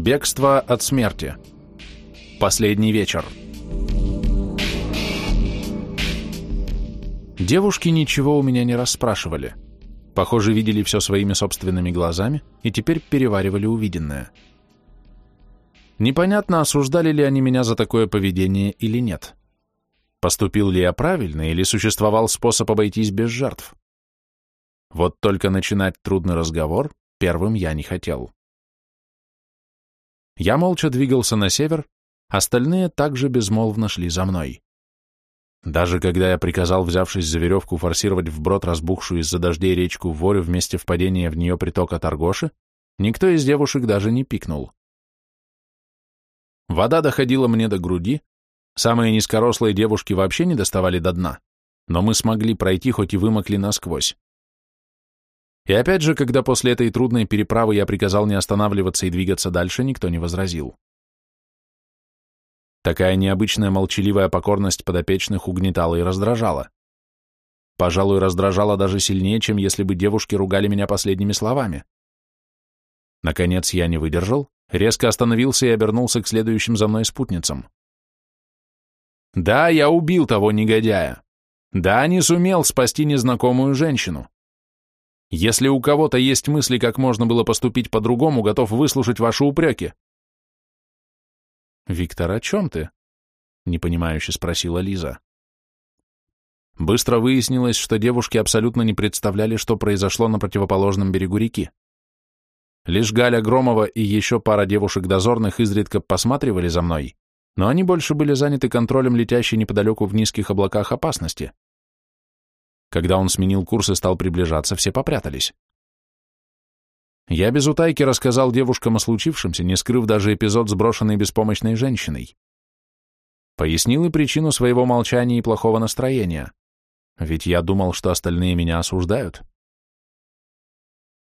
Бегство от смерти. Последний вечер. Девушки ничего у меня не расспрашивали. Похоже, видели все своими собственными глазами и теперь переваривали увиденное. Непонятно, осуждали ли они меня за такое поведение или нет. Поступил ли я правильно или существовал способ обойтись без жертв? Вот только начинать трудный разговор первым я не хотел. Я молча двигался на север, остальные также безмолвно шли за мной. Даже когда я приказал, взявшись за веревку, форсировать вброд разбухшую из-за дождей речку Ворю вместе впадения в нее притока Таргоши, никто из девушек даже не пикнул. Вода доходила мне до груди, самые низкорослые девушки вообще не доставали до дна, но мы смогли пройти, хоть и вымокли насквозь. И опять же, когда после этой трудной переправы я приказал не останавливаться и двигаться дальше, никто не возразил. Такая необычная молчаливая покорность подопечных угнетала и раздражала. Пожалуй, раздражала даже сильнее, чем если бы девушки ругали меня последними словами. Наконец я не выдержал, резко остановился и обернулся к следующим за мной спутницам. Да, я убил того негодяя. Да, не сумел спасти незнакомую женщину. Если у кого-то есть мысли, как можно было поступить по-другому, готов выслушать ваши упреки. «Виктор, о чем ты?» — непонимающе спросила Лиза. Быстро выяснилось, что девушки абсолютно не представляли, что произошло на противоположном берегу реки. Лишь Галя Громова и еще пара девушек-дозорных изредка посматривали за мной, но они больше были заняты контролем летящей неподалеку в низких облаках опасности. Когда он сменил курс и стал приближаться, все попрятались. Я без утайки рассказал девушкам о случившемся, не скрыв даже эпизод с брошенной беспомощной женщиной. Пояснил и причину своего молчания и плохого настроения. Ведь я думал, что остальные меня осуждают.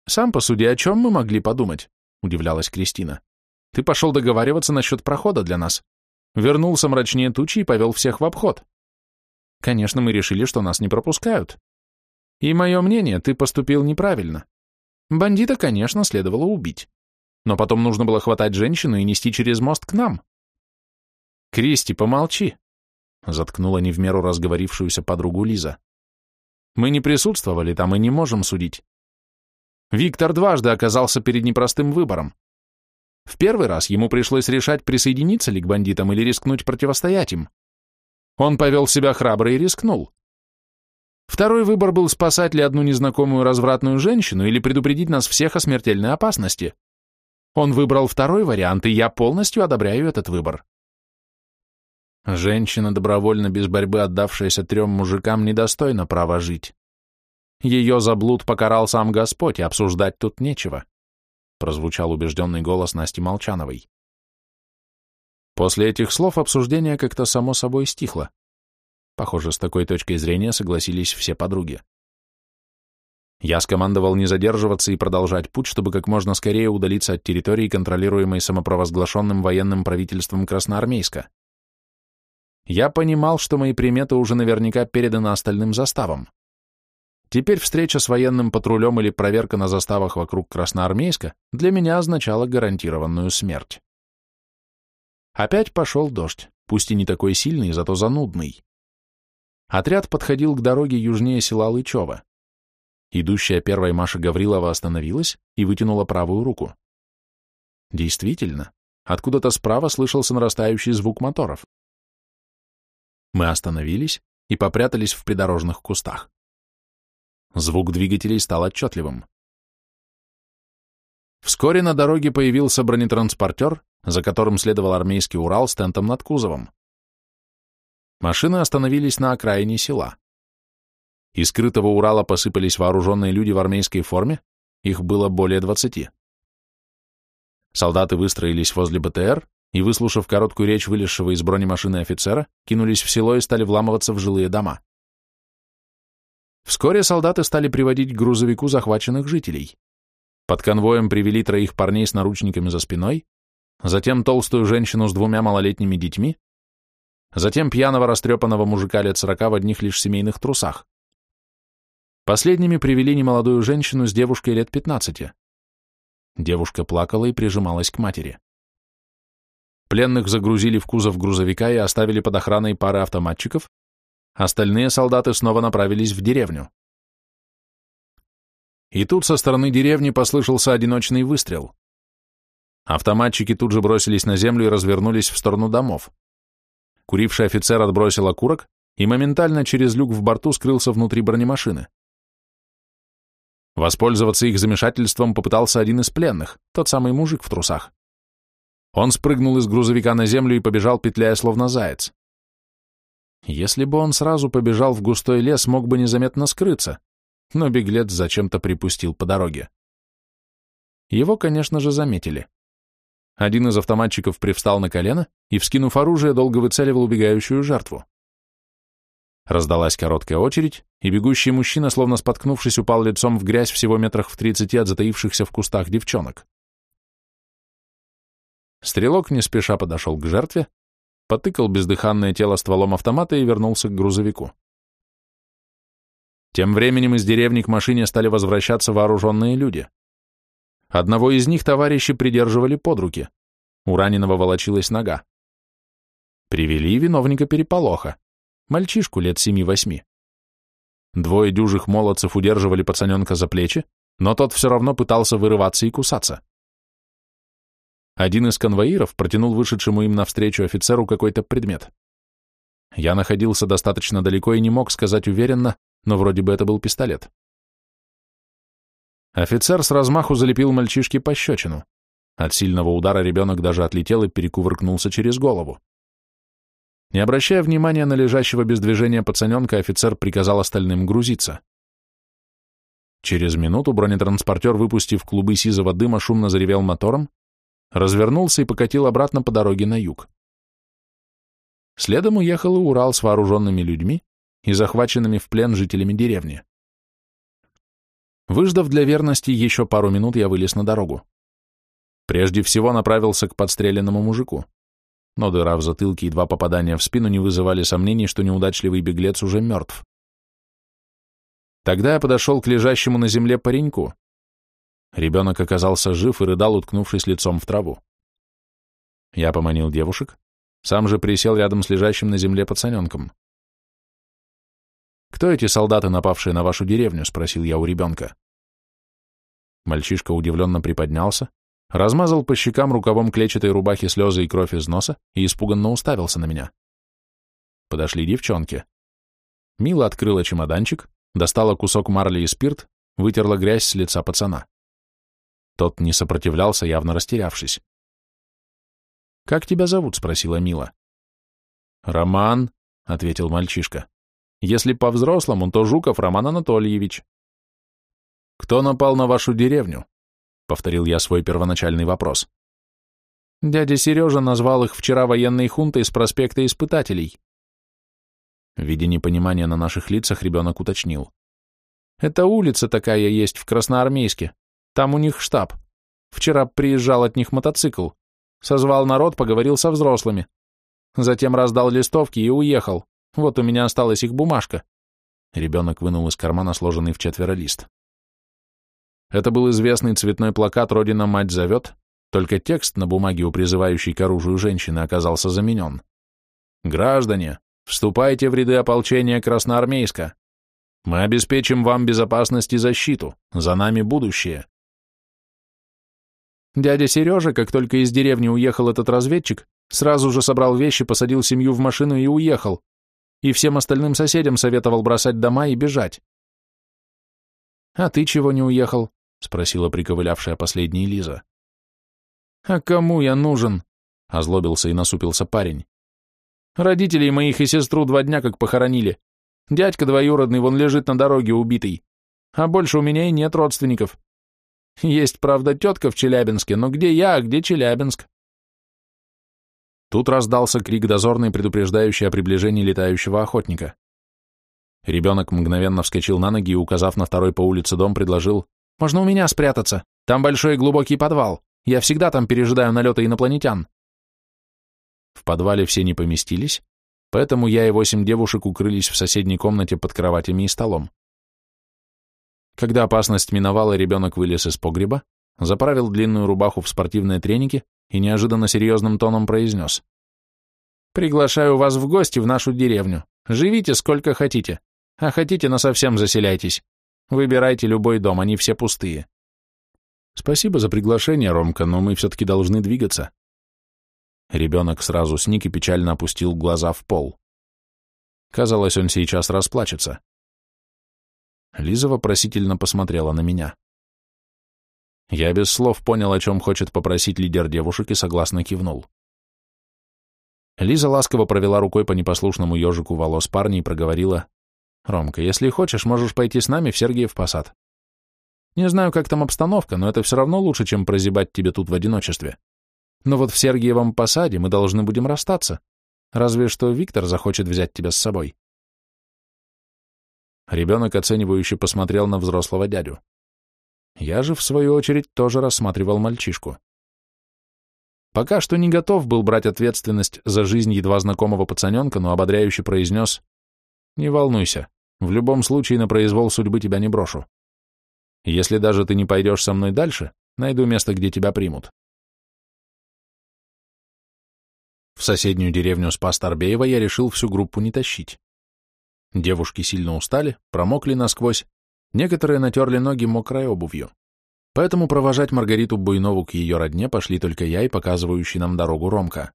«Сам посуди, о чем мы могли подумать?» — удивлялась Кристина. «Ты пошел договариваться насчет прохода для нас. Вернулся мрачнее тучи и повел всех в обход. Конечно, мы решили, что нас не пропускают. И мое мнение, ты поступил неправильно. Бандита, конечно, следовало убить. Но потом нужно было хватать женщину и нести через мост к нам. Кристи, помолчи, заткнула не в меру разговорившуюся подругу Лиза. Мы не присутствовали там и не можем судить. Виктор дважды оказался перед непростым выбором. В первый раз ему пришлось решать, присоединиться ли к бандитам или рискнуть противостоять им. Он повел себя храбро и рискнул. Второй выбор был спасать ли одну незнакомую развратную женщину или предупредить нас всех о смертельной опасности. Он выбрал второй вариант, и я полностью одобряю этот выбор. Женщина, добровольно без борьбы отдавшаяся трем мужикам, недостойна права жить. Ее за блуд покарал сам Господь, и обсуждать тут нечего, прозвучал убежденный голос Насти Молчановой. После этих слов обсуждение как-то само собой стихло. Похоже, с такой точкой зрения согласились все подруги. Я скомандовал не задерживаться и продолжать путь, чтобы как можно скорее удалиться от территории, контролируемой самопровозглашенным военным правительством Красноармейска. Я понимал, что мои приметы уже наверняка переданы остальным заставам. Теперь встреча с военным патрулем или проверка на заставах вокруг Красноармейска для меня означала гарантированную смерть. Опять пошел дождь, пусть и не такой сильный, зато занудный. Отряд подходил к дороге южнее села Лычева. Идущая первой Маша Гаврилова остановилась и вытянула правую руку. Действительно, откуда-то справа слышался нарастающий звук моторов. Мы остановились и попрятались в придорожных кустах. Звук двигателей стал отчетливым. Вскоре на дороге появился бронетранспортер, за которым следовал армейский Урал с тентом над кузовом. Машины остановились на окраине села. Из скрытого Урала посыпались вооруженные люди в армейской форме, их было более двадцати. Солдаты выстроились возле БТР и, выслушав короткую речь вылезшего из бронемашины офицера, кинулись в село и стали вламываться в жилые дома. Вскоре солдаты стали приводить к грузовику захваченных жителей. Под конвоем привели троих парней с наручниками за спиной, затем толстую женщину с двумя малолетними детьми, затем пьяного растрепанного мужика лет сорока в одних лишь семейных трусах. Последними привели немолодую женщину с девушкой лет пятнадцати. Девушка плакала и прижималась к матери. Пленных загрузили в кузов грузовика и оставили под охраной пары автоматчиков, остальные солдаты снова направились в деревню. И тут со стороны деревни послышался одиночный выстрел. Автоматчики тут же бросились на землю и развернулись в сторону домов. Куривший офицер отбросил окурок и моментально через люк в борту скрылся внутри бронемашины. Воспользоваться их замешательством попытался один из пленных, тот самый мужик в трусах. Он спрыгнул из грузовика на землю и побежал, петляя словно заяц. Если бы он сразу побежал в густой лес, мог бы незаметно скрыться, но беглец зачем-то припустил по дороге. Его, конечно же, заметили. Один из автоматчиков привстал на колено и, вскинув оружие, долго выцеливал убегающую жертву. Раздалась короткая очередь, и бегущий мужчина, словно споткнувшись, упал лицом в грязь всего метрах в тридцати от затаившихся в кустах девчонок. Стрелок не спеша подошел к жертве, потыкал бездыханное тело стволом автомата и вернулся к грузовику. Тем временем из деревни к машине стали возвращаться вооруженные люди. Одного из них товарищи придерживали под руки. У раненого волочилась нога. Привели виновника переполоха, мальчишку лет семи-восьми. Двое дюжих молодцев удерживали пацаненка за плечи, но тот все равно пытался вырываться и кусаться. Один из конвоиров протянул вышедшему им навстречу офицеру какой-то предмет. Я находился достаточно далеко и не мог сказать уверенно, но вроде бы это был пистолет. Офицер с размаху залепил мальчишке пощечину. От сильного удара ребенок даже отлетел и перекувыркнулся через голову. Не обращая внимания на лежащего без движения пацаненка, офицер приказал остальным грузиться. Через минуту бронетранспортер, выпустив клубы сизого дыма, шумно заревел мотором, развернулся и покатил обратно по дороге на юг. Следом уехал и Урал с вооруженными людьми и захваченными в плен жителями деревни. Выждав для верности еще пару минут, я вылез на дорогу. Прежде всего направился к подстреленному мужику. Но дыра в затылке и два попадания в спину не вызывали сомнений, что неудачливый беглец уже мертв. Тогда я подошел к лежащему на земле пареньку. Ребенок оказался жив и рыдал, уткнувшись лицом в траву. Я поманил девушек, сам же присел рядом с лежащим на земле пацаненком. «Кто эти солдаты, напавшие на вашу деревню?» — спросил я у ребенка. Мальчишка удивленно приподнялся, размазал по щекам рукавом клетчатой рубахи слезы и кровь из носа и испуганно уставился на меня. Подошли девчонки. Мила открыла чемоданчик, достала кусок марли и спирт, вытерла грязь с лица пацана. Тот не сопротивлялся, явно растерявшись. «Как тебя зовут?» — спросила Мила. «Роман», — ответил мальчишка. Если по-взрослому, то Жуков Роман Анатольевич. «Кто напал на вашу деревню?» — повторил я свой первоначальный вопрос. Дядя Сережа назвал их вчера военной хунтой с проспекта Испытателей. Видя непонимание на наших лицах, ребенок уточнил. «Это улица такая есть в Красноармейске. Там у них штаб. Вчера приезжал от них мотоцикл. Созвал народ, поговорил со взрослыми. Затем раздал листовки и уехал. Вот у меня осталась их бумажка. Ребенок вынул из кармана сложенный в четверо лист. Это был известный цветной плакат «Родина мать зовет», только текст на бумаге у призывающей к оружию женщины оказался заменен. «Граждане, вступайте в ряды ополчения Красноармейска. Мы обеспечим вам безопасность и защиту. За нами будущее». Дядя Сережа, как только из деревни уехал этот разведчик, сразу же собрал вещи, посадил семью в машину и уехал, и всем остальным соседям советовал бросать дома и бежать. «А ты чего не уехал?» — спросила приковылявшая последняя Лиза. «А кому я нужен?» — озлобился и насупился парень. «Родителей моих и сестру два дня как похоронили. Дядька двоюродный вон лежит на дороге убитый. А больше у меня и нет родственников. Есть, правда, тетка в Челябинске, но где я, а где Челябинск?» Тут раздался крик дозорный, предупреждающий о приближении летающего охотника. Ребенок мгновенно вскочил на ноги и, указав на второй по улице дом, предложил «Можно у меня спрятаться? Там большой и глубокий подвал. Я всегда там пережидаю налеты инопланетян». В подвале все не поместились, поэтому я и восемь девушек укрылись в соседней комнате под кроватями и столом. Когда опасность миновала, ребенок вылез из погреба, заправил длинную рубаху в спортивные треники и неожиданно серьезным тоном произнес. «Приглашаю вас в гости в нашу деревню. Живите сколько хотите, а хотите, насовсем заселяйтесь. Выбирайте любой дом, они все пустые». «Спасибо за приглашение, Ромка, но мы все-таки должны двигаться». Ребенок сразу сник и печально опустил глаза в пол. Казалось, он сейчас расплачется. Лиза вопросительно посмотрела на меня. Я без слов понял, о чем хочет попросить лидер девушек, и согласно кивнул. Лиза ласково провела рукой по непослушному ежику волос парня и проговорила, «Ромка, если хочешь, можешь пойти с нами в Сергиев Посад. Не знаю, как там обстановка, но это все равно лучше, чем прозябать тебе тут в одиночестве. Но вот в Сергиевом Посаде мы должны будем расстаться. Разве что Виктор захочет взять тебя с собой». Ребенок оценивающе посмотрел на взрослого дядю. Я же, в свою очередь, тоже рассматривал мальчишку. Пока что не готов был брать ответственность за жизнь едва знакомого пацаненка, но ободряюще произнес «Не волнуйся, в любом случае на произвол судьбы тебя не брошу. Если даже ты не пойдешь со мной дальше, найду место, где тебя примут». В соседнюю деревню Спас Тарбеева я решил всю группу не тащить. Девушки сильно устали, промокли насквозь, Некоторые натерли ноги мокрой обувью. Поэтому провожать Маргариту Буйнову к ее родне пошли только я и показывающий нам дорогу Ромка.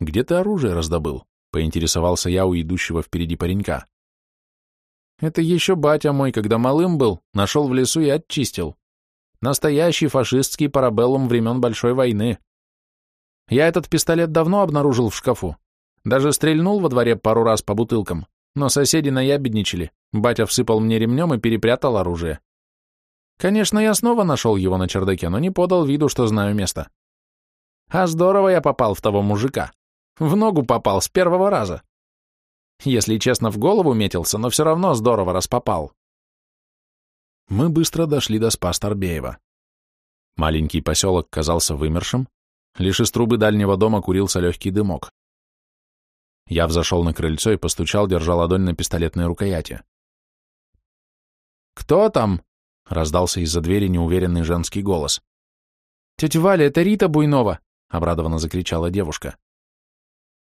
«Где ты оружие раздобыл?» — поинтересовался я у идущего впереди паренька. «Это еще батя мой, когда малым был, нашел в лесу и отчистил. Настоящий фашистский парабеллум времен Большой войны. Я этот пистолет давно обнаружил в шкафу. Даже стрельнул во дворе пару раз по бутылкам, но соседи наябедничали. Батя всыпал мне ремнем и перепрятал оружие. Конечно, я снова нашел его на чердаке, но не подал виду, что знаю место. А здорово я попал в того мужика. В ногу попал с первого раза. Если честно, в голову метился, но все равно здорово распопал. Мы быстро дошли до спас Торбеева. Маленький поселок казался вымершим, лишь из трубы дальнего дома курился легкий дымок. Я взошел на крыльцо и постучал, держа ладонь на пистолетной рукояти. «Кто там?» — раздался из-за двери неуверенный женский голос. «Тетя Валя, это Рита Буйнова!» — обрадованно закричала девушка.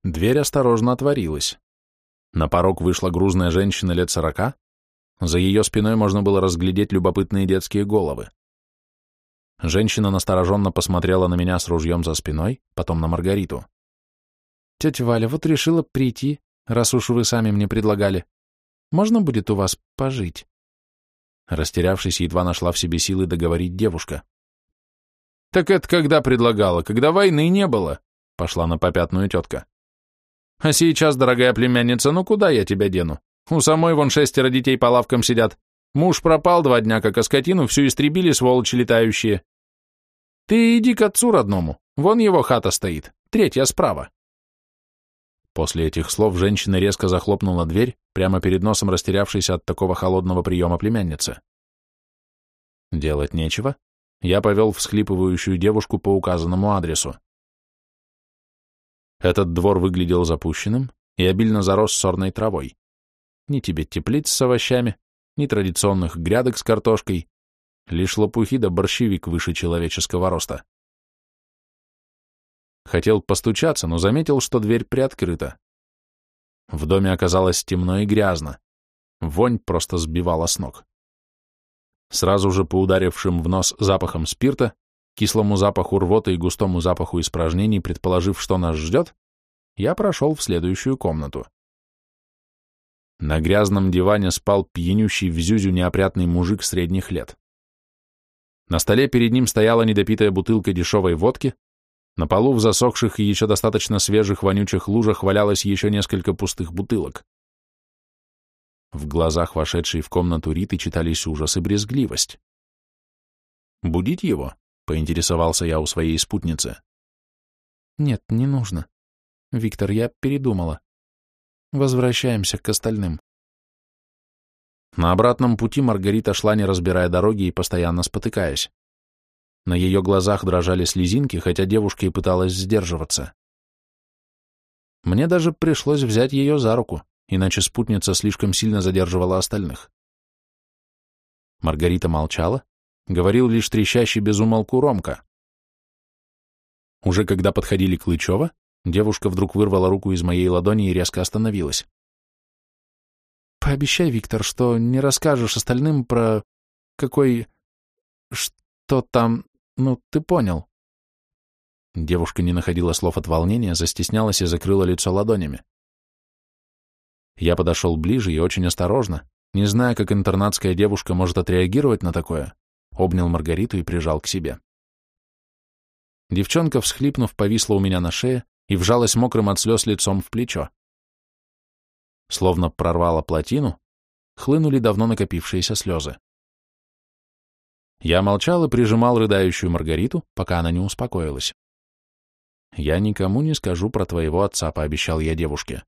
Дверь осторожно отворилась. На порог вышла грузная женщина лет сорока. За ее спиной можно было разглядеть любопытные детские головы. Женщина настороженно посмотрела на меня с ружьем за спиной, потом на Маргариту. «Тетя Валя, вот решила прийти, раз уж вы сами мне предлагали. Можно будет у вас пожить?» Растерявшись, едва нашла в себе силы договорить девушка. «Так это когда предлагала? Когда войны не было?» — пошла на попятную тетка. «А сейчас, дорогая племянница, ну куда я тебя дену? У самой вон шестеро детей по лавкам сидят. Муж пропал два дня, как оскотину, всю истребили, сволочи летающие. Ты иди к отцу родному, вон его хата стоит, третья справа». После этих слов женщина резко захлопнула дверь, прямо перед носом растерявшейся от такого холодного приема племянницы. Делать нечего. Я повел всхлипывающую девушку по указанному адресу. Этот двор выглядел запущенным и обильно зарос сорной травой. Ни тебе теплиц с овощами, ни традиционных грядок с картошкой, лишь лопухи да борщевик выше человеческого роста. Хотел постучаться, но заметил, что дверь приоткрыта. В доме оказалось темно и грязно. Вонь просто сбивала с ног. Сразу же по ударившим в нос запахом спирта, кислому запаху рвоты и густому запаху испражнений, предположив, что нас ждет, я прошел в следующую комнату. На грязном диване спал пьянющий в зюзю неопрятный мужик средних лет. На столе перед ним стояла недопитая бутылка дешевой водки, на полу в засохших и еще достаточно свежих вонючих лужах валялось еще несколько пустых бутылок. В глазах вошедшей в комнату Риты читались ужас и брезгливость. «Будить его?» — поинтересовался я у своей спутницы. «Нет, не нужно. Виктор, я передумала. Возвращаемся к остальным». На обратном пути Маргарита шла, не разбирая дороги и постоянно спотыкаясь. На ее глазах дрожали слезинки, хотя девушка и пыталась сдерживаться. Мне даже пришлось взять ее за руку, иначе спутница слишком сильно задерживала остальных. Маргарита молчала, говорил лишь трещащий безумолку Ромка. Уже когда подходили к Лычева, девушка вдруг вырвала руку из моей ладони и резко остановилась. «Пообещай, Виктор, что не расскажешь остальным про... какой... что там... ну, ты понял». Девушка не находила слов от волнения, застеснялась и закрыла лицо ладонями. Я подошел ближе и очень осторожно, не зная, как интернатская девушка может отреагировать на такое, обнял Маргариту и прижал к себе. Девчонка, всхлипнув, повисла у меня на шее и вжалась мокрым от слез лицом в плечо. Словно прорвала плотину, хлынули давно накопившиеся слезы. Я молчал и прижимал рыдающую Маргариту, пока она не успокоилась. «Я никому не скажу про твоего отца», — пообещал я девушке.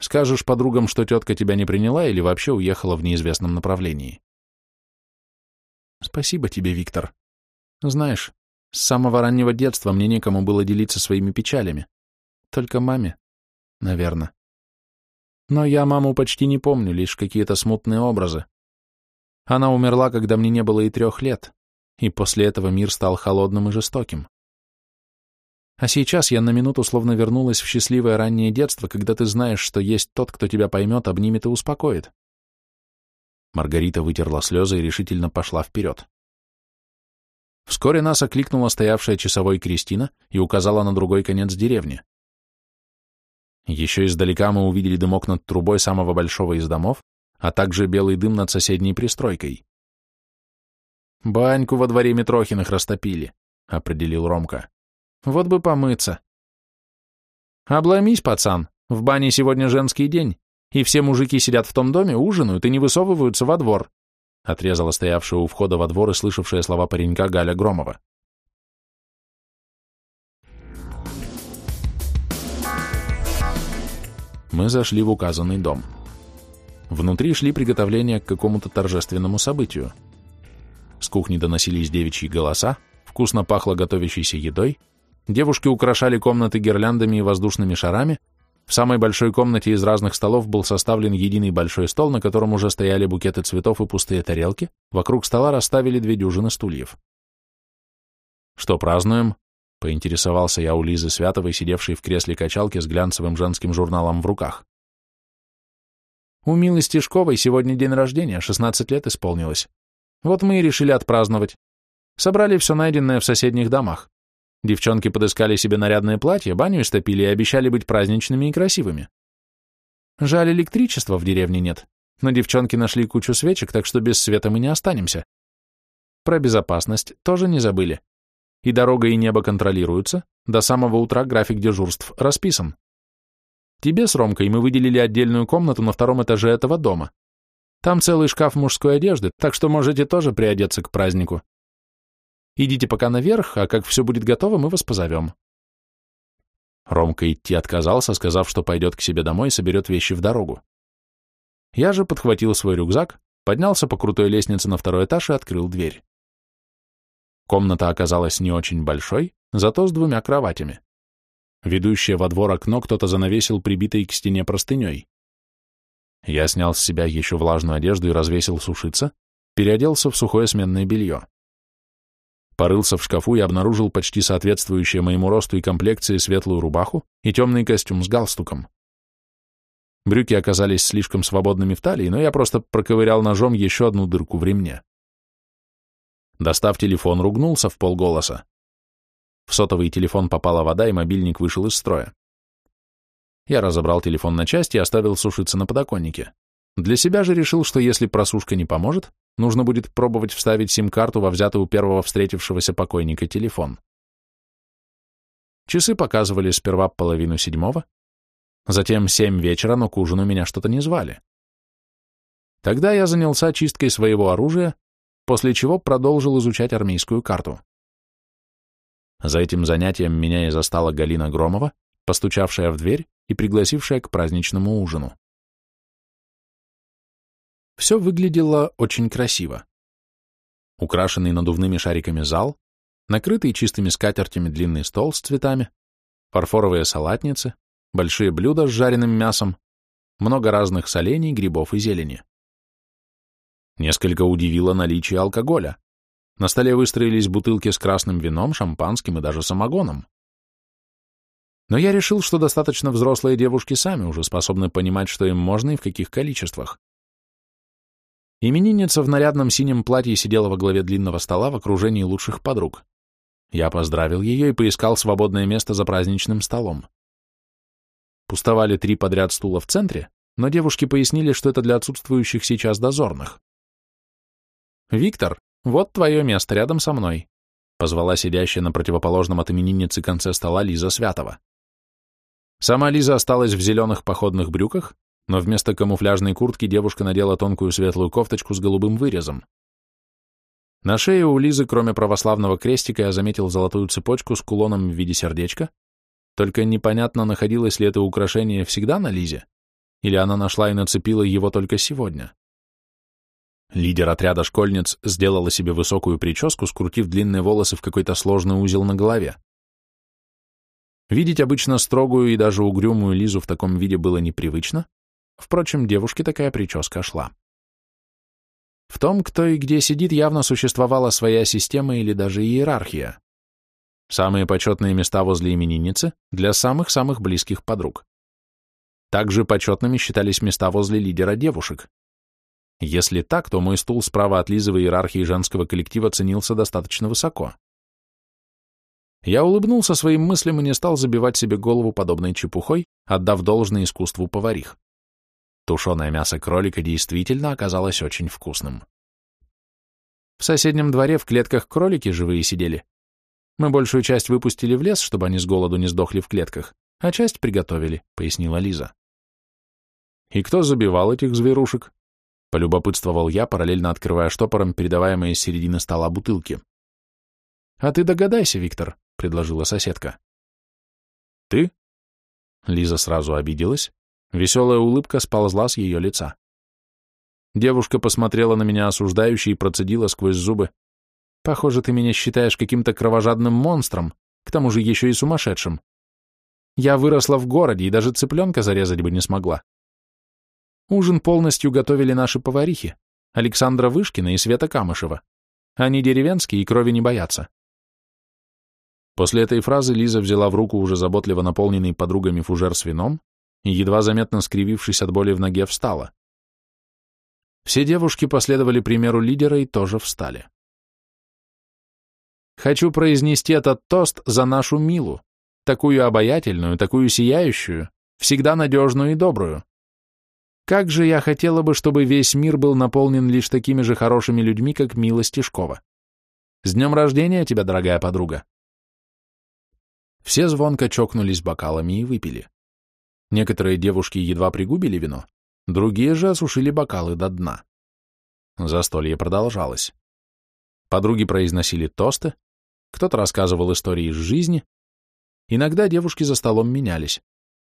«Скажешь подругам, что тетка тебя не приняла или вообще уехала в неизвестном направлении». «Спасибо тебе, Виктор. Знаешь, с самого раннего детства мне некому было делиться своими печалями. Только маме, наверное. Но я маму почти не помню, лишь какие-то смутные образы. Она умерла, когда мне не было и трех лет, и после этого мир стал холодным и жестоким. А сейчас я на минуту словно вернулась в счастливое раннее детство, когда ты знаешь, что есть тот, кто тебя поймет, обнимет и успокоит. Маргарита вытерла слезы и решительно пошла вперед. Вскоре нас окликнула стоявшая часовой Кристина и указала на другой конец деревни. Еще издалека мы увидели дымок над трубой самого большого из домов, а также белый дым над соседней пристройкой. «Баньку во дворе Митрохиных растопили», — определил Ромка. «Вот бы помыться». «Обломись, пацан, в бане сегодня женский день, и все мужики сидят в том доме, ужинают и не высовываются во двор отрезала стоявшая у входа во двор и слышавшая слова паренька Галя Громова. Мы зашли в указанный дом. Внутри шли приготовления к какому-то торжественному событию. С кухни доносились девичьи голоса, вкусно пахло готовящейся едой, девушки украшали комнаты гирляндами и воздушными шарами, в самой большой комнате из разных столов был составлен единый большой стол, на котором уже стояли букеты цветов и пустые тарелки, вокруг стола расставили две дюжины стульев. «Что празднуем?» — поинтересовался я у Лизы Святовой, сидевшей в кресле качалки с глянцевым женским журналом в руках. «У Милы Стешковой сегодня день рождения, 16 лет исполнилось. Вот мы и решили отпраздновать. Собрали все найденное в соседних домах. Девчонки подыскали себе нарядное платье, баню истопили и обещали быть праздничными и красивыми. Жаль, электричества в деревне нет, но девчонки нашли кучу свечек, так что без света мы не останемся. Про безопасность тоже не забыли. И дорога, и небо контролируются, до самого утра график дежурств расписан. Тебе с Ромкой мы выделили отдельную комнату на втором этаже этого дома. Там целый шкаф мужской одежды, так что можете тоже приодеться к празднику. Идите пока наверх, а как все будет готово, мы вас позовем». Ромка идти отказался, сказав, что пойдет к себе домой и соберет вещи в дорогу. Я же подхватил свой рюкзак, поднялся по крутой лестнице на второй этаж и открыл дверь. Комната оказалась не очень большой, зато с двумя кроватями. Ведущее во двор окно кто-то занавесил прибитой к стене простыней. Я снял с себя еще влажную одежду и развесил сушиться, переоделся в сухое сменное белье. Порылся в шкафу и обнаружил почти соответствующее моему росту и комплекции светлую рубаху и темный костюм с галстуком. Брюки оказались слишком свободными в талии, но я просто проковырял ножом еще одну дырку в ремне. Достав телефон, ругнулся в полголоса. В сотовый телефон попала вода, и мобильник вышел из строя. Я разобрал телефон на части и оставил сушиться на подоконнике. Для себя же решил, что если просушка не поможет, нужно будет пробовать вставить сим-карту во взятый у первого встретившегося покойника телефон. Часы показывали сперва половину седьмого, затем семь вечера, но к ужину меня что-то не звали. Тогда я занялся чисткой своего оружия, после чего продолжил изучать армейскую карту. За этим занятием меня и застала Галина Громова, постучавшая в дверь и пригласившая к праздничному ужину. Все выглядело очень красиво. Украшенный надувными шариками зал, накрытый чистыми скатертями длинный стол с цветами, фарфоровые салатницы, большие блюда с жареным мясом, много разных солений, грибов и зелени. Несколько удивило наличие алкоголя. На столе выстроились бутылки с красным вином, шампанским и даже самогоном. Но я решил, что достаточно взрослые девушки сами уже способны понимать, что им можно и в каких количествах. Именинница в нарядном синем платье сидела во главе длинного стола в окружении лучших подруг. Я поздравил ее и поискал свободное место за праздничным столом. Пустовали три подряд стула в центре, но девушки пояснили, что это для отсутствующих сейчас дозорных. «Виктор, вот твое место рядом со мной», — позвала сидящая на противоположном от именинницы конце стола Лиза Святова. Сама Лиза осталась в зеленых походных брюках, но вместо камуфляжной куртки девушка надела тонкую светлую кофточку с голубым вырезом. На шее у Лизы, кроме православного крестика, я заметил золотую цепочку с кулоном в виде сердечка, только непонятно, находилось ли это украшение всегда на Лизе, или она нашла и нацепила его только сегодня. Лидер отряда школьниц сделала себе высокую прическу, скрутив длинные волосы в какой-то сложный узел на голове. Видеть обычно строгую и даже угрюмую Лизу в таком виде было непривычно, впрочем, девушке такая прическа шла. В том, кто и где сидит, явно существовала своя система или даже иерархия. Самые почетные места возле именинницы для самых-самых близких подруг. Также почетными считались места возле лидера девушек. Если так, то мой стул справа от Лизы в иерархии женского коллектива ценился достаточно высоко. Я улыбнулся своим мыслям и не стал забивать себе голову подобной чепухой, отдав должное искусству поварих. Тушеное мясо кролика действительно оказалось очень вкусным. В соседнем дворе в клетках кролики живые сидели. Мы большую часть выпустили в лес, чтобы они с голоду не сдохли в клетках, а часть приготовили, — пояснила Лиза. И кто забивал этих зверушек? Полюбопытствовал я, параллельно открывая штопором передаваемые из середины стола бутылки. А ты догадайся, Виктор, — предложила соседка. Ты? Лиза сразу обиделась, Веселая улыбка сползла с ее лица. Девушка посмотрела на меня осуждающе и процедила сквозь зубы. «Похоже, ты меня считаешь каким-то кровожадным монстром, к тому же еще и сумасшедшим. Я выросла в городе и даже цыпленка зарезать бы не смогла. Ужин полностью готовили наши поварихи, Александра Вышкина и Света Камышева. Они деревенские и крови не боятся. После этой фразы Лиза взяла в руку уже заботливо наполненный подругами фужер с вином и, едва заметно скривившись от боли в ноге, встала. Все девушки последовали примеру лидера и тоже встали. «Хочу произнести этот тост за нашу Милу, такую обаятельную, такую сияющую, всегда надежную и добрую. Как же я хотела бы, чтобы весь мир был наполнен лишь такими же хорошими людьми, как Мила Стешкова. С днем рождения тебя, дорогая подруга!» Все звонко чокнулись бокалами и выпили. Некоторые девушки едва пригубили вино, другие же осушили бокалы до дна. Застолье продолжалось. Подруги произносили тосты, кто-то рассказывал истории из жизни. Иногда девушки за столом менялись.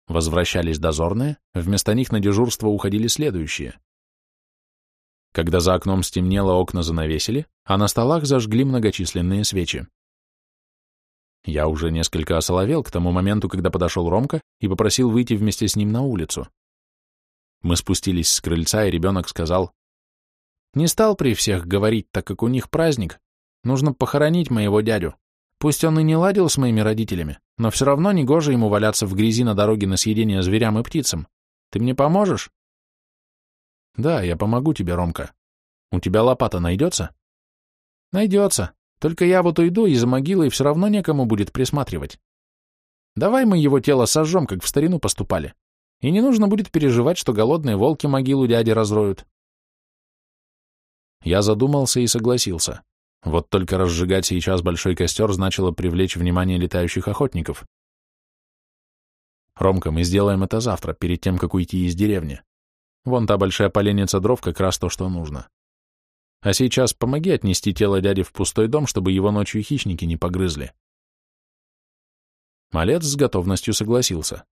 Возвращались дозорные, вместо них на дежурство уходили следующие. Когда за окном стемнело, окна занавесили, а на столах зажгли многочисленные свечи. Я уже несколько осоловел к тому моменту, когда подошел Ромка и попросил выйти вместе с ним на улицу. Мы спустились с крыльца, и ребенок сказал, «Не стал при всех говорить, так как у них праздник. Нужно похоронить моего дядю. Пусть он и не ладил с моими родителями, но все равно не гоже ему валяться в грязи на дороге на съедение зверям и птицам. Ты мне поможешь?» «Да, я помогу тебе, Ромка. У тебя лопата найдется?» «Найдется. Только я вот уйду, и за могилой все равно некому будет присматривать. Давай мы его тело сожжем, как в старину поступали. И не нужно будет переживать, что голодные волки могилу дяди разроют. Я задумался и согласился. Вот только разжигать сейчас большой костер значило привлечь внимание летающих охотников. Ромка, мы сделаем это завтра, перед тем, как уйти из деревни. Вон та большая поленница дров как раз то, что нужно. А сейчас помоги отнести тело дяди в пустой дом, чтобы его ночью хищники не погрызли. Малец с готовностью согласился.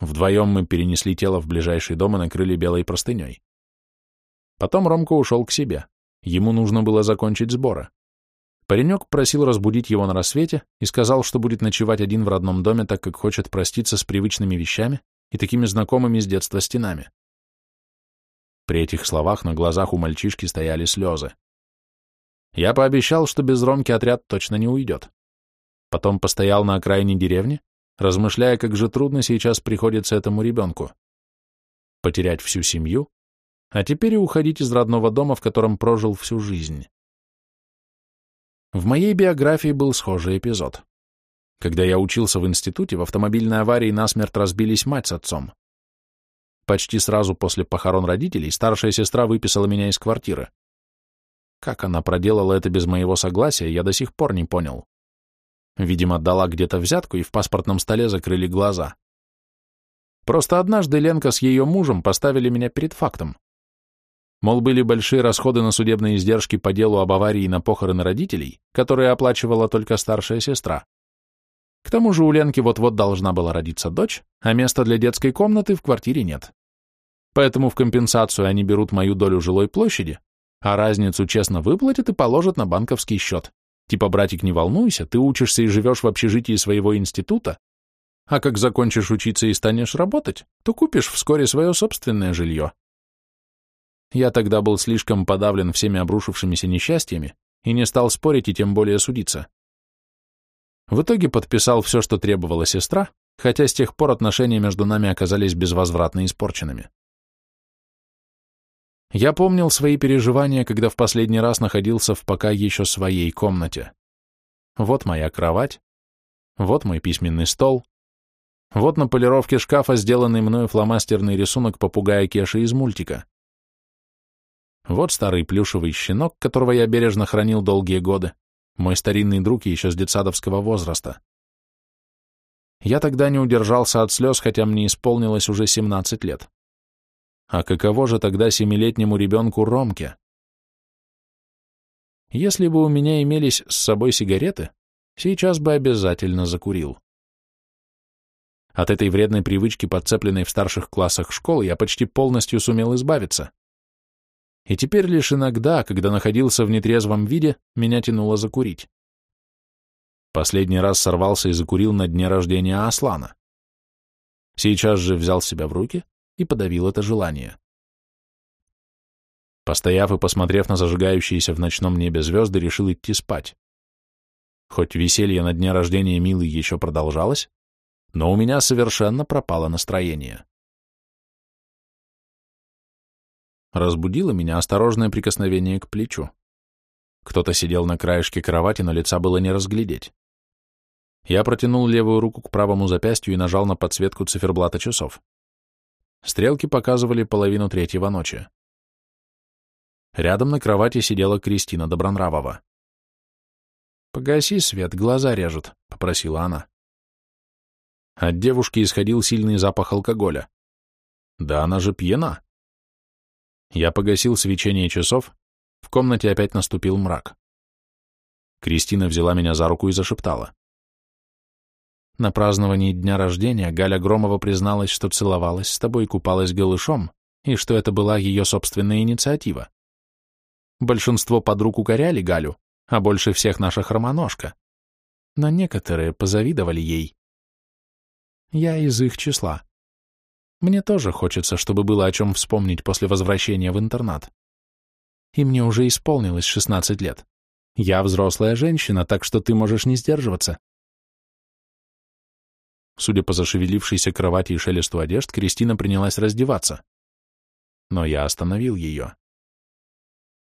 Вдвоем мы перенесли тело в ближайший дом и накрыли белой простыней. Потом Ромка ушел к себе. Ему нужно было закончить сборы. Паренек просил разбудить его на рассвете и сказал, что будет ночевать один в родном доме, так как хочет проститься с привычными вещами и такими знакомыми с детства стенами. При этих словах на глазах у мальчишки стояли слезы. Я пообещал, что без Ромки отряд точно не уйдет. Потом постоял на окраине деревни, размышляя, как же трудно сейчас приходится этому ребенку. Потерять всю семью, а теперь и уходить из родного дома, в котором прожил всю жизнь. В моей биографии был схожий эпизод. Когда я учился в институте, в автомобильной аварии насмерть разбились мать с отцом. Почти сразу после похорон родителей старшая сестра выписала меня из квартиры. Как она проделала это без моего согласия, я до сих пор не понял. Видимо, дала где-то взятку, и в паспортном столе закрыли глаза. Просто однажды Ленка с ее мужем поставили меня перед фактом. Мол, были большие расходы на судебные издержки по делу об аварии на похороны родителей, которые оплачивала только старшая сестра. К тому же у Ленки вот-вот должна была родиться дочь, а места для детской комнаты в квартире нет. Поэтому в компенсацию они берут мою долю жилой площади, а разницу честно выплатят и положат на банковский счет. Типа, братик, не волнуйся, ты учишься и живешь в общежитии своего института, а как закончишь учиться и станешь работать, то купишь вскоре свое собственное жилье. Я тогда был слишком подавлен всеми обрушившимися несчастьями и не стал спорить и тем более судиться. В итоге подписал все, что требовала сестра, хотя с тех пор отношения между нами оказались безвозвратно испорченными. Я помнил свои переживания, когда в последний раз находился в пока еще своей комнате. Вот моя кровать, вот мой письменный стол, вот на полировке шкафа сделанный мною фломастерный рисунок попугая Кеши из мультика. Вот старый плюшевый щенок, которого я бережно хранил долгие годы, мой старинный друг еще с детсадовского возраста. Я тогда не удержался от слез, хотя мне исполнилось уже 17 лет. А каково же тогда семилетнему ребенку Ромке? Если бы у меня имелись с собой сигареты, сейчас бы обязательно закурил. От этой вредной привычки, подцепленной в старших классах школы, я почти полностью сумел избавиться. И теперь лишь иногда, когда находился в нетрезвом виде, меня тянуло закурить. Последний раз сорвался и закурил на дне рождения Аслана. Сейчас же взял себя в руки и подавил это желание. Постояв и посмотрев на зажигающиеся в ночном небе звезды, решил идти спать. Хоть веселье на дне рождения Милы еще продолжалось, но у меня совершенно пропало настроение. Разбудило меня осторожное прикосновение к плечу. Кто-то сидел на краешке кровати, но лица было не разглядеть. Я протянул левую руку к правому запястью и нажал на подсветку циферблата часов. Стрелки показывали половину третьего ночи. Рядом на кровати сидела Кристина Добронравова. «Погаси свет, глаза режут», — попросила она. От девушки исходил сильный запах алкоголя. Да она же пьяна. Я погасил свечение часов, в комнате опять наступил мрак. Кристина взяла меня за руку и зашептала. На праздновании дня рождения Галя Громова призналась, что целовалась с тобой и купалась голышом, и что это была ее собственная инициатива. Большинство подруг укоряли Галю, а больше всех наша хромоножка. Но некоторые позавидовали ей. Я из их числа. Мне тоже хочется, чтобы было о чем вспомнить после возвращения в интернат. И мне уже исполнилось 16 лет. Я взрослая женщина, так что ты можешь не сдерживаться. Судя по зашевелившейся кровати и шелесту одежд, Кристина принялась раздеваться. Но я остановил ее.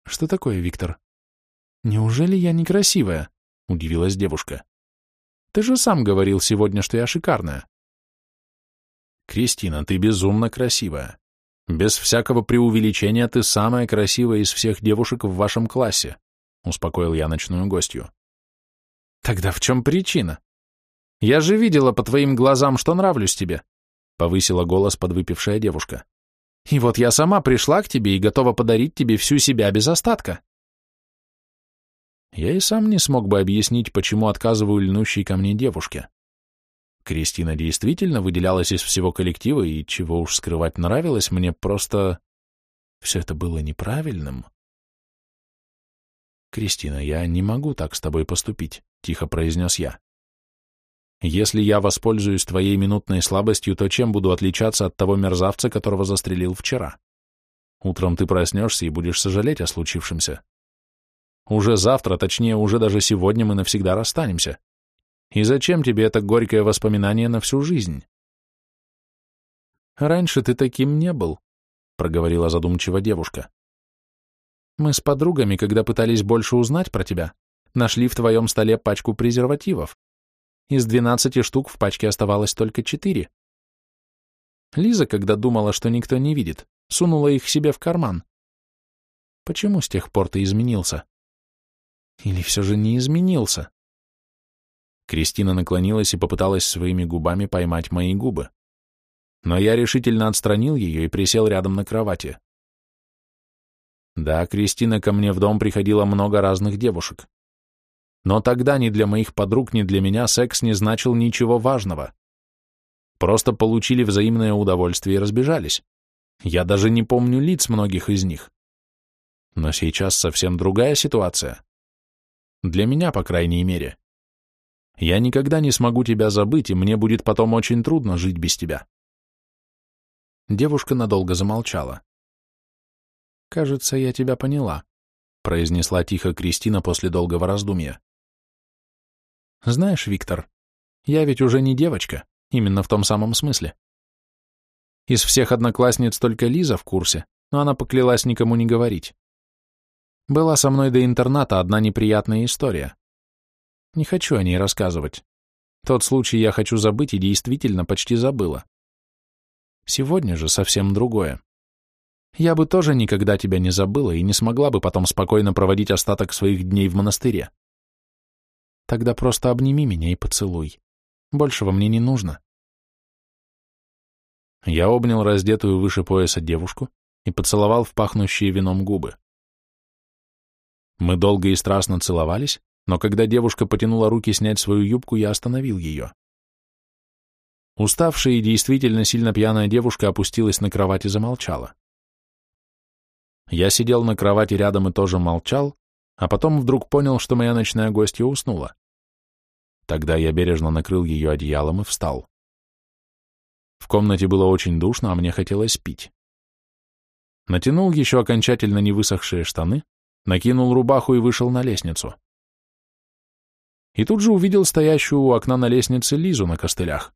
«Что такое, Виктор?» «Неужели я некрасивая?» — удивилась девушка. «Ты же сам говорил сегодня, что я шикарная». «Кристина, ты безумно красивая. Без всякого преувеличения ты самая красивая из всех девушек в вашем классе», — успокоил я ночную гостью. «Тогда в чем причина?» Я же видела по твоим глазам, что нравлюсь тебе, — повысила голос подвыпившая девушка. И вот я сама пришла к тебе и готова подарить тебе всю себя без остатка. Я и сам не смог бы объяснить, почему отказываю льнущей ко мне девушке. Кристина действительно выделялась из всего коллектива, и, чего уж скрывать, нравилось мне, просто все это было неправильным. «Кристина, я не могу так с тобой поступить», — тихо произнес я. Если я воспользуюсь твоей минутной слабостью, то чем буду отличаться от того мерзавца, которого застрелил вчера? Утром ты проснешься и будешь сожалеть о случившемся. Уже завтра, точнее, уже даже сегодня мы навсегда расстанемся. И зачем тебе это горькое воспоминание на всю жизнь? Раньше ты таким не был, проговорила задумчиво девушка. Мы с подругами, когда пытались больше узнать про тебя, нашли в твоем столе пачку презервативов. Из двенадцати штук в пачке оставалось только четыре. Лиза, когда думала, что никто не видит, сунула их себе в карман. Почему с тех пор ты изменился? Или все же не изменился? Кристина наклонилась и попыталась своими губами поймать мои губы. Но я решительно отстранил ее и присел рядом на кровати. Да, Кристина, ко мне в дом приходило много разных девушек. Но тогда ни для моих подруг, ни для меня секс не значил ничего важного. Просто получили взаимное удовольствие и разбежались. Я даже не помню лиц многих из них. Но сейчас совсем другая ситуация. Для меня, по крайней мере. Я никогда не смогу тебя забыть, и мне будет потом очень трудно жить без тебя. Девушка надолго замолчала. «Кажется, я тебя поняла», — произнесла тихо Кристина после долгого раздумья. «Знаешь, Виктор, я ведь уже не девочка, именно в том самом смысле. Из всех одноклассниц только Лиза в курсе, но она поклялась никому не говорить. Была со мной до интерната одна неприятная история. Не хочу о ней рассказывать. Тот случай я хочу забыть и действительно почти забыла. Сегодня же совсем другое. Я бы тоже никогда тебя не забыла и не смогла бы потом спокойно проводить остаток своих дней в монастыре. Тогда просто обними меня и поцелуй. Большего мне не нужно. Я обнял раздетую выше пояса девушку и поцеловал в пахнущие вином губы. Мы долго и страстно целовались, но когда девушка потянула руки снять свою юбку, я остановил ее. Уставшая и действительно сильно пьяная девушка опустилась на кровать и замолчала. Я сидел на кровати рядом и тоже молчал, а потом вдруг понял, что моя ночная гостья уснула. Тогда я бережно накрыл ее одеялом и встал. В комнате было очень душно, а мне хотелось пить. Натянул еще окончательно не высохшие штаны, накинул рубаху и вышел на лестницу. И тут же увидел стоящую у окна на лестнице Лизу на костылях.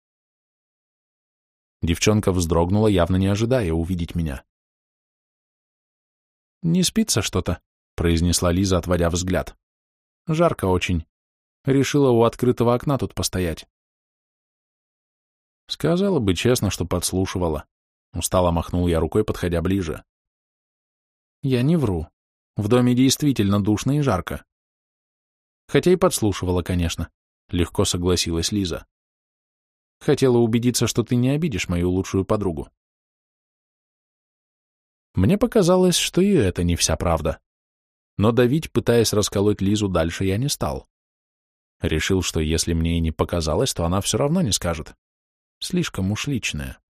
Девчонка вздрогнула, явно не ожидая увидеть меня. «Не спится что-то», — произнесла Лиза, отводя взгляд. «Жарко очень. Решила у открытого окна тут постоять». Сказала бы честно, что подслушивала. Устало махнул я рукой, подходя ближе. Я не вру. В доме действительно душно и жарко. Хотя и подслушивала, конечно. Легко согласилась Лиза. Хотела убедиться, что ты не обидишь мою лучшую подругу. Мне показалось, что и это не вся правда. Но давить, пытаясь расколоть Лизу дальше, я не стал. Решил, что если мне и не показалось, то она все равно не скажет. Слишком уж личное.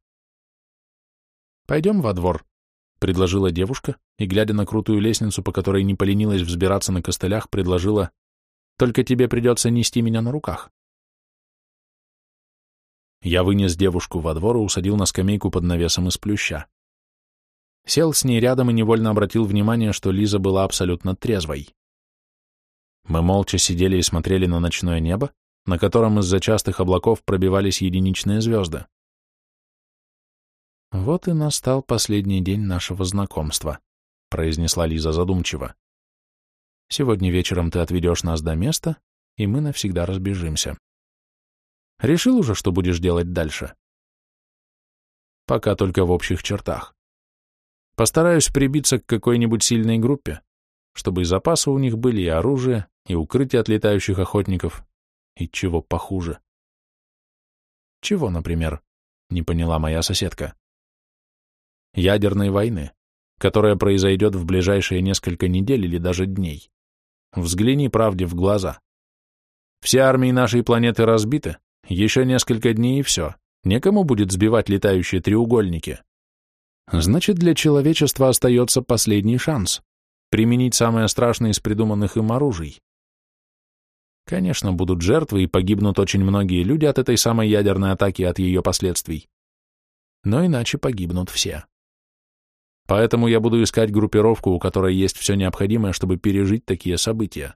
«Пойдем во двор», — предложила девушка, и, глядя на крутую лестницу, по которой не поленилась взбираться на костылях, предложила, «Только тебе придется нести меня на руках». Я вынес девушку во двор и усадил на скамейку под навесом из плюща. Сел с ней рядом и невольно обратил внимание, что Лиза была абсолютно трезвой. Мы молча сидели и смотрели на ночное небо, на котором из-за частых облаков пробивались единичные звезды. «Вот и настал последний день нашего знакомства», — произнесла Лиза задумчиво. «Сегодня вечером ты отведешь нас до места, и мы навсегда разбежимся». Решил уже, что будешь делать дальше? Пока только в общих чертах. Постараюсь прибиться к какой-нибудь сильной группе, чтобы и запасы у них были, и оружие, и укрытие от летающих охотников, и чего похуже. Чего, например, не поняла моя соседка. Ядерной войны, которая произойдет в ближайшие несколько недель или даже дней. Взгляни правде в глаза. Все армии нашей планеты разбиты, еще несколько дней и все. Некому будет сбивать летающие треугольники. Значит, для человечества остается последний шанс — применить самое страшное из придуманных им оружий. Конечно, будут жертвы и погибнут очень многие люди от этой самой ядерной атаки и от ее последствий. Но иначе погибнут все. Поэтому я буду искать группировку, у которой есть все необходимое, чтобы пережить такие события.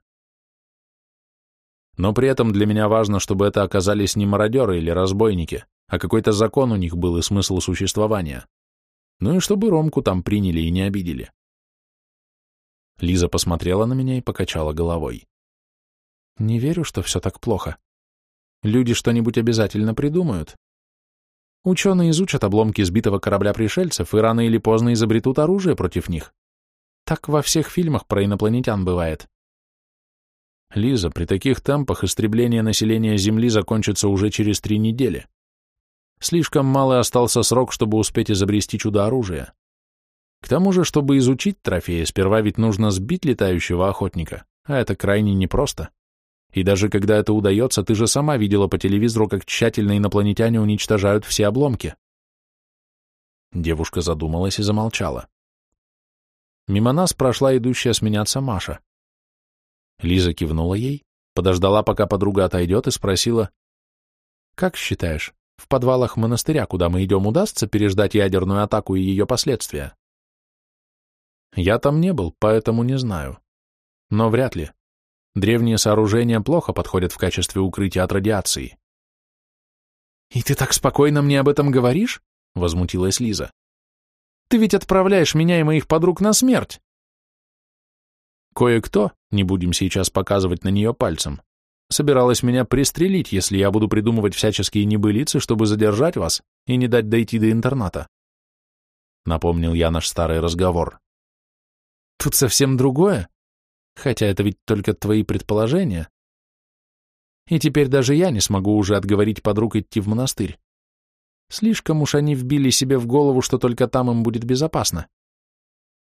Но при этом для меня важно, чтобы это оказались не мародеры или разбойники, а какой-то закон у них был и смысл существования. Ну и чтобы Ромку там приняли и не обидели. Лиза посмотрела на меня и покачала головой. Не верю, что все так плохо. Люди что-нибудь обязательно придумают. Ученые изучат обломки сбитого корабля пришельцев и рано или поздно изобретут оружие против них. Так во всех фильмах про инопланетян бывает. Лиза, при таких темпах истребление населения Земли закончится уже через три недели. Слишком малый остался срок, чтобы успеть изобрести чудо-оружие. К тому же, чтобы изучить трофеи, сперва ведь нужно сбить летающего охотника, а это крайне непросто. И даже когда это удается, ты же сама видела по телевизору, как тщательно инопланетяне уничтожают все обломки. Девушка задумалась и замолчала. Мимо нас прошла идущая сменяться Маша. Лиза кивнула ей, подождала, пока подруга отойдет, и спросила, «Как считаешь, в подвалах монастыря, куда мы идем, удастся переждать ядерную атаку и ее последствия?» Я там не был, поэтому не знаю. Но вряд ли. Древние сооружения плохо подходят в качестве укрытия от радиации. «И ты так спокойно мне об этом говоришь?» — возмутилась Лиза. «Ты ведь отправляешь меня и моих подруг на смерть!» Кое-кто, не будем сейчас показывать на нее пальцем, собиралась меня пристрелить, если я буду придумывать всяческие небылицы, чтобы задержать вас и не дать дойти до интерната. Напомнил я наш старый разговор. Тут совсем другое. Хотя это ведь только твои предположения. И теперь даже я не смогу уже отговорить подруг идти в монастырь. Слишком уж они вбили себе в голову, что только там им будет безопасно.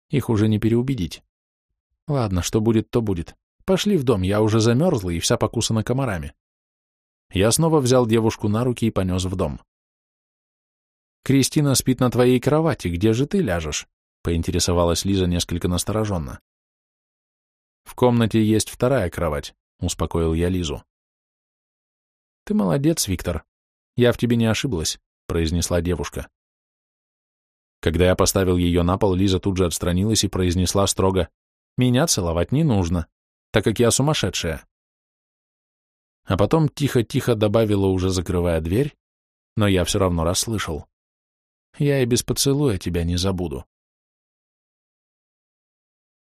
Их уже не переубедить. Ладно, что будет, то будет. Пошли в дом, я уже замерзла и вся покусана комарами. Я снова взял девушку на руки и понес в дом. Кристина спит на твоей кровати, где же ты ляжешь? Поинтересовалась Лиза несколько настороженно. В комнате есть вторая кровать, успокоил я Лизу. Ты молодец, Виктор. Я в тебе не ошиблась, произнесла девушка. Когда я поставил ее на пол, Лиза тут же отстранилась и произнесла строго, меня целовать не нужно, так как я сумасшедшая. А потом тихо-тихо добавила, уже закрывая дверь, но я все равно расслышал. Я и без поцелуя тебя не забуду.